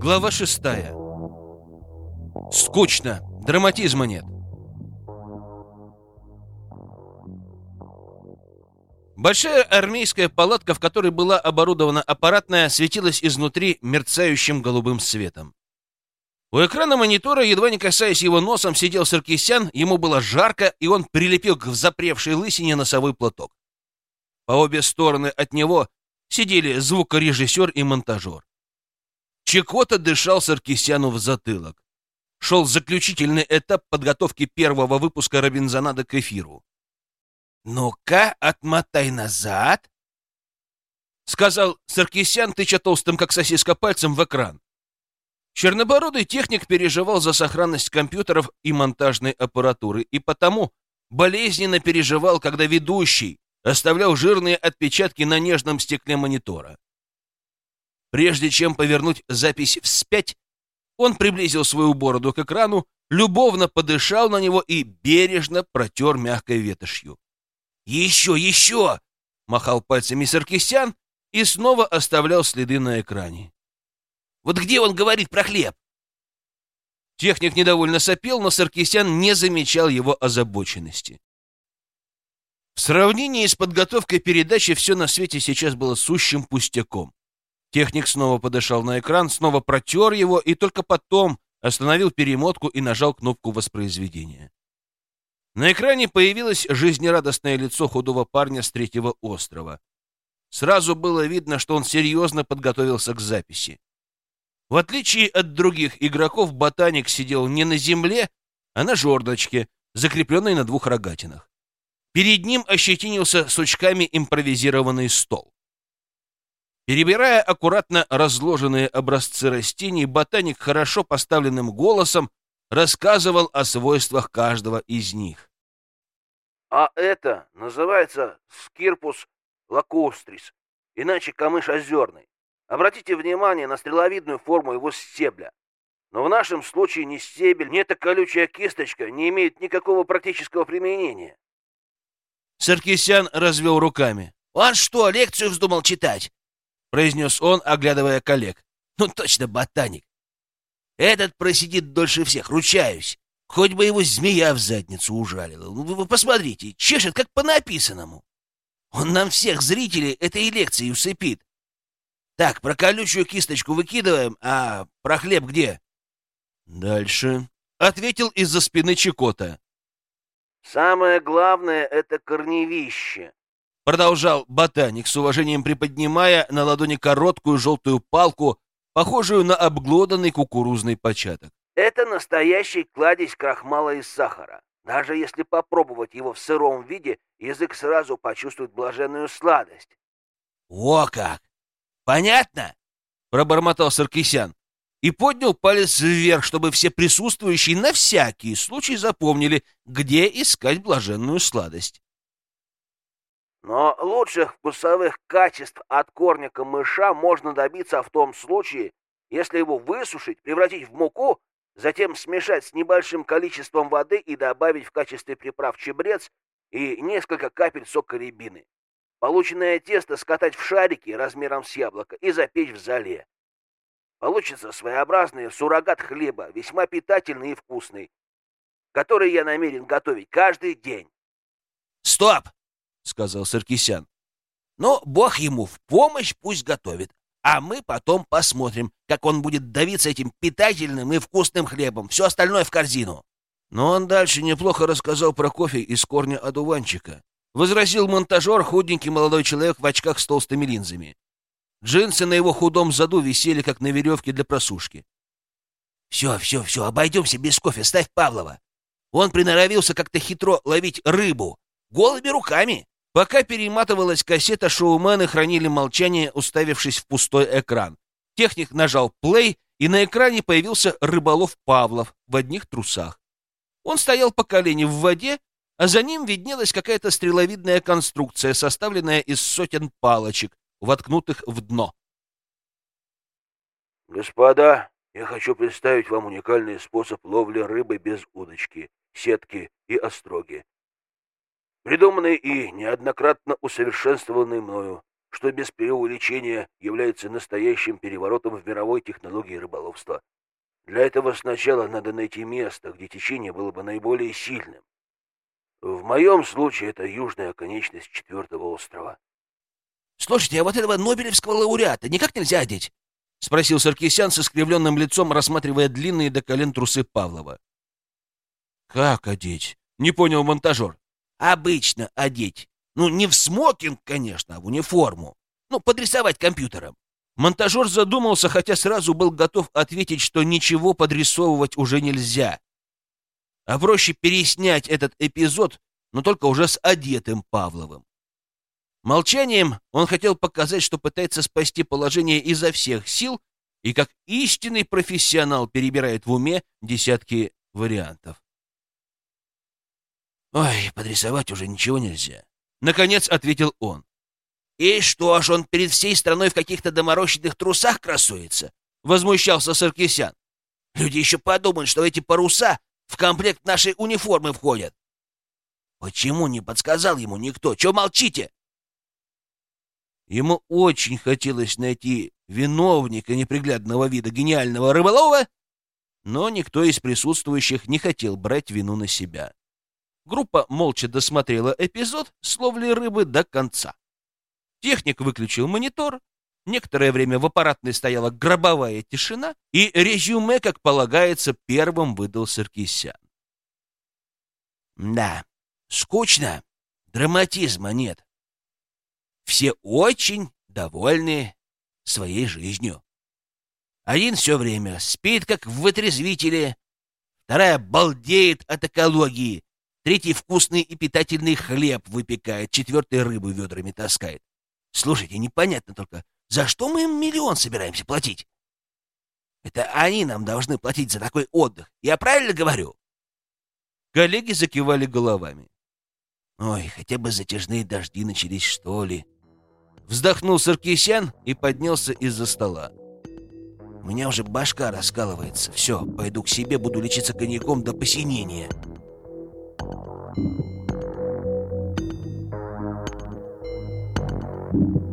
Глава шестая. Скучно, драматизма нет. Большая армейская палатка, в которой была оборудована аппаратная, светилась изнутри мерцающим голубым светом. У экрана монитора, едва не касаясь его носом, сидел Саркисян, ему было жарко, и он прилепил к запревшей лысине носовой платок. По обе стороны от него сидели звукорежиссер и монтажер. Чекота дышал Саркисяну в затылок. Шел заключительный этап подготовки первого выпуска Робинзонада к эфиру. «Ну-ка, отмотай назад!» — сказал Саркисян, тыча толстым, как сосиска, пальцем в экран. Чернобородый техник переживал за сохранность компьютеров и монтажной аппаратуры, и потому болезненно переживал, когда ведущий оставлял жирные отпечатки на нежном стекле монитора. Прежде чем повернуть запись вспять, он приблизил свою бороду к экрану, любовно подышал на него и бережно протер мягкой ветошью. «Еще, еще!» — махал пальцами Саркисян и снова оставлял следы на экране. «Вот где он говорит про хлеб?» Техник недовольно сопел, но Саркисян не замечал его озабоченности. В сравнении с подготовкой передачи все на свете сейчас было сущим пустяком. Техник снова подошел на экран, снова протер его и только потом остановил перемотку и нажал кнопку воспроизведения. На экране появилось жизнерадостное лицо худого парня с третьего острова. Сразу было видно, что он серьезно подготовился к записи. В отличие от других игроков, ботаник сидел не на земле, а на жердочке, закрепленной на двух рогатинах. Перед ним ощетинился сучками импровизированный стол. Перебирая аккуратно разложенные образцы растений, ботаник хорошо поставленным голосом рассказывал о свойствах каждого из них. А это называется скирпус лакустрис, иначе камыш озерный. Обратите внимание на стреловидную форму его стебля. Но в нашем случае ни стебель, ни эта колючая кисточка не имеют никакого практического применения. Саркисян развел руками. «Он что, лекцию вздумал читать?» — произнес он, оглядывая коллег. «Ну, точно ботаник. Этот просидит дольше всех, ручаюсь. Хоть бы его змея в задницу ужалила. Ну, вы посмотрите, чешет, как по написанному. Он нам всех зрителей этой лекции усыпит. Так, про колючую кисточку выкидываем, а про хлеб где?» «Дальше», — ответил из-за спины Чекота. «Самое главное — это корневище. Продолжал ботаник с уважением приподнимая на ладони короткую желтую палку, похожую на обглоданный кукурузный початок. Это настоящий кладезь крахмала и сахара. Даже если попробовать его в сыром виде, язык сразу почувствует блаженную сладость. «О как! Понятно?» — пробормотал Саркисян и поднял палец вверх, чтобы все присутствующие на всякий случай запомнили, где искать блаженную сладость. Но лучших вкусовых качеств от корня камыша можно добиться в том случае, если его высушить, превратить в муку, затем смешать с небольшим количеством воды и добавить в качестве приправ чебрец и несколько капель сока рябины. Полученное тесто скатать в шарики размером с яблоко и запечь в зале. Получится своеобразный суррогат хлеба, весьма питательный и вкусный, который я намерен готовить каждый день. «Стоп!» сказал Саркисян. «Ну, бог ему в помощь пусть готовит, а мы потом посмотрим, как он будет давиться этим питательным и вкусным хлебом. Все остальное в корзину». Но он дальше неплохо рассказал про кофе из корня одуванчика. Возразил монтажер, худенький молодой человек в очках с толстыми линзами. Джинсы на его худом заду висели, как на веревке для просушки. «Все, все, все, обойдемся без кофе, ставь Павлова. Он приноровился как-то хитро ловить рыбу. Голыми руками. Пока перематывалась кассета, шоумены хранили молчание, уставившись в пустой экран. Техник нажал плей, и на экране появился рыболов Павлов в одних трусах. Он стоял по колени в воде, а за ним виднелась какая-то стреловидная конструкция, составленная из сотен палочек, воткнутых в дно. Господа, я хочу представить вам уникальный способ ловли рыбы без удочки, сетки и остроги. Придуманный и неоднократно усовершенствованный мною, что без преувеличения является настоящим переворотом в мировой технологии рыболовства. Для этого сначала надо найти место, где течение было бы наиболее сильным. В моем случае это южная оконечность четвертого острова. — Слушайте, а вот этого Нобелевского лауреата никак нельзя одеть? — спросил Саркисян с искривленным лицом, рассматривая длинные до колен трусы Павлова. — Как одеть? — не понял монтажер. — Обычно одеть. Ну, не в смокинг, конечно, а в униформу. Ну, подрисовать компьютером. Монтажер задумался, хотя сразу был готов ответить, что ничего подрисовывать уже нельзя. А проще переснять этот эпизод, но только уже с одетым Павловым. Молчанием он хотел показать, что пытается спасти положение изо всех сил и как истинный профессионал перебирает в уме десятки вариантов. «Ой, подрисовать уже ничего нельзя», — наконец ответил он. «И что ж, он перед всей страной в каких-то доморощенных трусах красуется?» — возмущался Саркисян. «Люди еще подумают, что эти паруса в комплект нашей униформы входят». «Почему не подсказал ему никто? Чего молчите?» Ему очень хотелось найти виновника неприглядного вида гениального рыболова, но никто из присутствующих не хотел брать вину на себя. Группа молча досмотрела эпизод с ловли рыбы до конца. Техник выключил монитор, некоторое время в аппаратной стояла гробовая тишина, и резюме, как полагается, первым выдал Саркисян. Да, скучно, драматизма нет. Все очень довольны своей жизнью. Один все время спит, как в вытрезвителе, вторая балдеет от экологии, третий вкусный и питательный хлеб выпекает, четвертый рыбу ведрами таскает. Слушайте, непонятно только, за что мы им миллион собираемся платить? Это они нам должны платить за такой отдых. Я правильно говорю? Коллеги закивали головами. Ой, хотя бы затяжные дожди начались, что ли. Вздохнул Саркисян и поднялся из-за стола. У меня уже башка раскалывается. Все, пойду к себе, буду лечиться коньяком до посинения. Thank you.